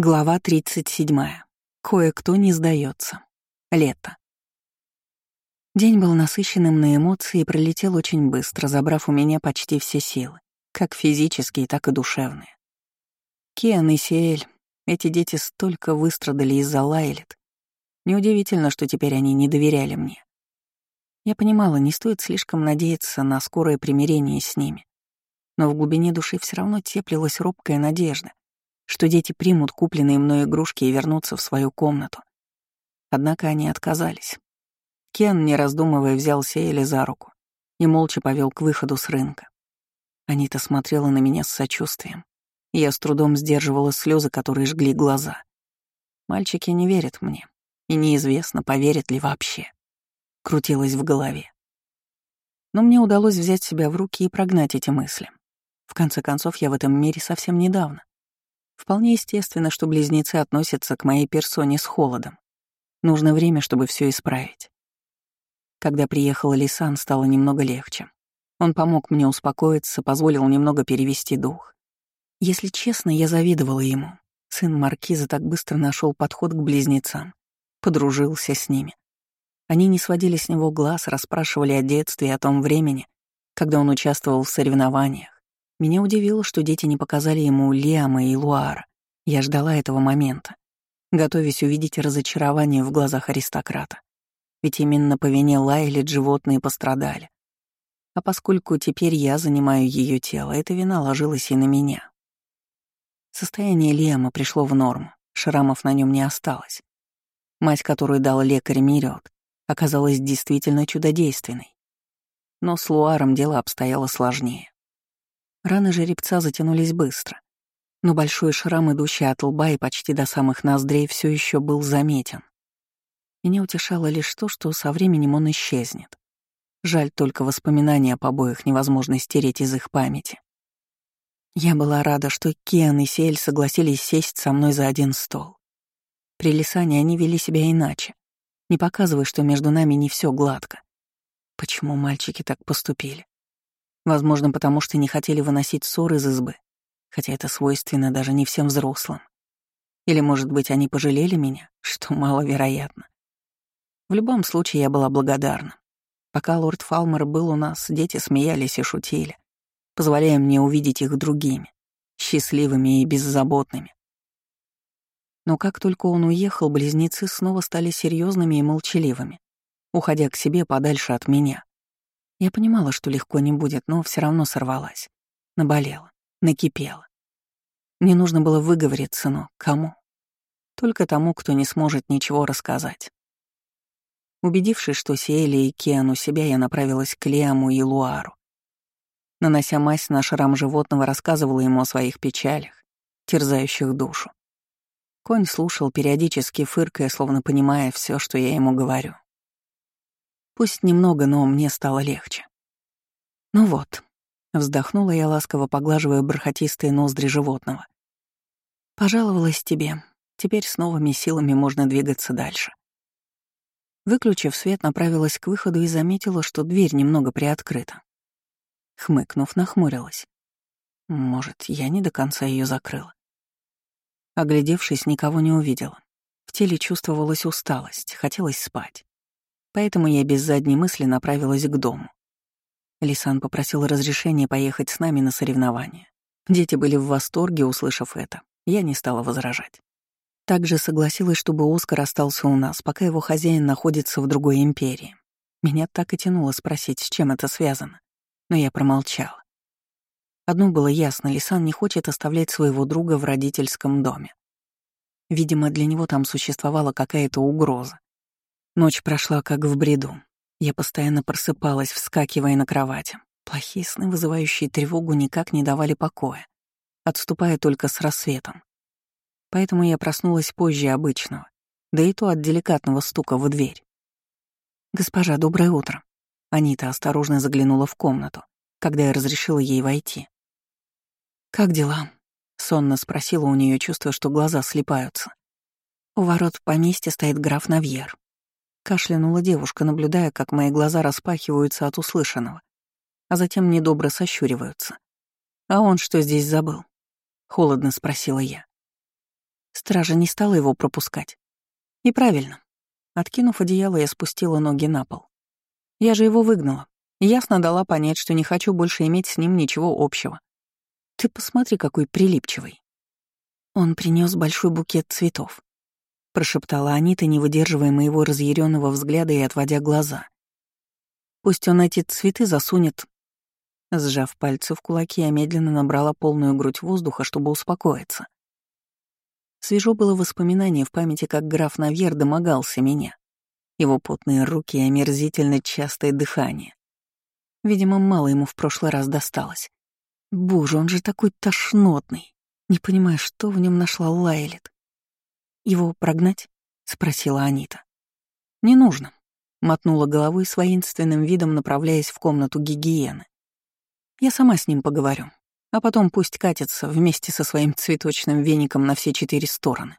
Глава 37. Кое-кто не сдается. Лето. День был насыщенным на эмоции и пролетел очень быстро, забрав у меня почти все силы, как физические, так и душевные. Кен и Сиэль, эти дети столько выстрадали из-за Лайлет. Неудивительно, что теперь они не доверяли мне. Я понимала, не стоит слишком надеяться на скорое примирение с ними. Но в глубине души все равно теплилась робкая надежда, что дети примут купленные мной игрушки и вернутся в свою комнату. Однако они отказались. Кен, не раздумывая, взял Сейли за руку и молча повел к выходу с рынка. Анита смотрела на меня с сочувствием. Я с трудом сдерживала слезы, которые жгли глаза. Мальчики не верят мне, и неизвестно, поверят ли вообще. Крутилось в голове. Но мне удалось взять себя в руки и прогнать эти мысли. В конце концов, я в этом мире совсем недавно. Вполне естественно, что близнецы относятся к моей персоне с холодом. Нужно время, чтобы все исправить. Когда приехал Лисан, стало немного легче. Он помог мне успокоиться, позволил немного перевести дух. Если честно, я завидовала ему. Сын Маркиза так быстро нашел подход к близнецам, подружился с ними. Они не сводили с него глаз, расспрашивали о детстве и о том времени, когда он участвовал в соревнованиях. Меня удивило, что дети не показали ему Лиама и Луара. Я ждала этого момента, готовясь увидеть разочарование в глазах аристократа. Ведь именно по вине Лайли животные пострадали. А поскольку теперь я занимаю ее тело, эта вина ложилась и на меня. Состояние Лиама пришло в норму, шрамов на нем не осталось. Мать, которую дал лекарь Мириот, оказалась действительно чудодейственной. Но с Луаром дело обстояло сложнее. Раны жеребца затянулись быстро, но большой шрам, идущий от лба и почти до самых ноздрей, все еще был заметен. Меня утешало лишь то, что со временем он исчезнет. Жаль только воспоминания об обоих невозможно стереть из их памяти. Я была рада, что Кен и Сель согласились сесть со мной за один стол. При Лисане они вели себя иначе, не показывая, что между нами не все гладко. Почему мальчики так поступили? Возможно, потому что не хотели выносить ссор из избы, хотя это свойственно даже не всем взрослым. Или, может быть, они пожалели меня, что маловероятно. В любом случае, я была благодарна. Пока лорд Фалмер был у нас, дети смеялись и шутили, позволяя мне увидеть их другими, счастливыми и беззаботными. Но как только он уехал, близнецы снова стали серьезными и молчаливыми, уходя к себе подальше от меня. Я понимала, что легко не будет, но все равно сорвалась. Наболела, накипела. Мне нужно было выговориться, но кому? Только тому, кто не сможет ничего рассказать. Убедившись, что Сиэли и Киан у себя, я направилась к Лиаму и Луару. Нанося мазь на шрам животного, рассказывала ему о своих печалях, терзающих душу. Конь слушал, периодически фыркая, словно понимая все, что я ему говорю. Пусть немного, но мне стало легче. Ну вот, вздохнула я, ласково поглаживая бархатистые ноздри животного. Пожаловалась тебе. Теперь с новыми силами можно двигаться дальше. Выключив свет, направилась к выходу и заметила, что дверь немного приоткрыта. Хмыкнув, нахмурилась. Может, я не до конца ее закрыла. Оглядевшись, никого не увидела. В теле чувствовалась усталость, хотелось спать. Поэтому я без задней мысли направилась к дому. Лисан попросил разрешения поехать с нами на соревнования. Дети были в восторге, услышав это. Я не стала возражать. Также согласилась, чтобы Оскар остался у нас, пока его хозяин находится в другой империи. Меня так и тянуло спросить, с чем это связано. Но я промолчала. Одно было ясно, Лисан не хочет оставлять своего друга в родительском доме. Видимо, для него там существовала какая-то угроза. Ночь прошла как в бреду. Я постоянно просыпалась, вскакивая на кровати. Плохие сны, вызывающие тревогу, никак не давали покоя, отступая только с рассветом. Поэтому я проснулась позже обычного, да и то от деликатного стука в дверь. «Госпожа, доброе утро». Анита осторожно заглянула в комнату, когда я разрешила ей войти. «Как дела?» — сонно спросила у нее, чувствуя, что глаза слепаются. У ворот поместья стоит граф Навьер. Кашлянула девушка, наблюдая, как мои глаза распахиваются от услышанного, а затем недобро сощуриваются. «А он что здесь забыл?» — холодно спросила я. Стража не стала его пропускать. И правильно. Откинув одеяло, я спустила ноги на пол. Я же его выгнала. Ясно дала понять, что не хочу больше иметь с ним ничего общего. Ты посмотри, какой прилипчивый. Он принес большой букет цветов. Прошептала Анита, не выдерживая моего разъяренного взгляда и отводя глаза. Пусть он эти цветы засунет. Сжав пальцы в кулаки, я медленно набрала полную грудь воздуха, чтобы успокоиться. Свежо было воспоминание в памяти, как граф Навьер домогался меня. Его потные руки и омерзительно частое дыхание. Видимо, мало ему в прошлый раз досталось. Боже, он же такой тошнотный. Не понимаю, что в нем нашла Лайлет. «Его прогнать?» — спросила Анита. «Не нужно», — мотнула головой с воинственным видом, направляясь в комнату гигиены. «Я сама с ним поговорю, а потом пусть катится вместе со своим цветочным веником на все четыре стороны».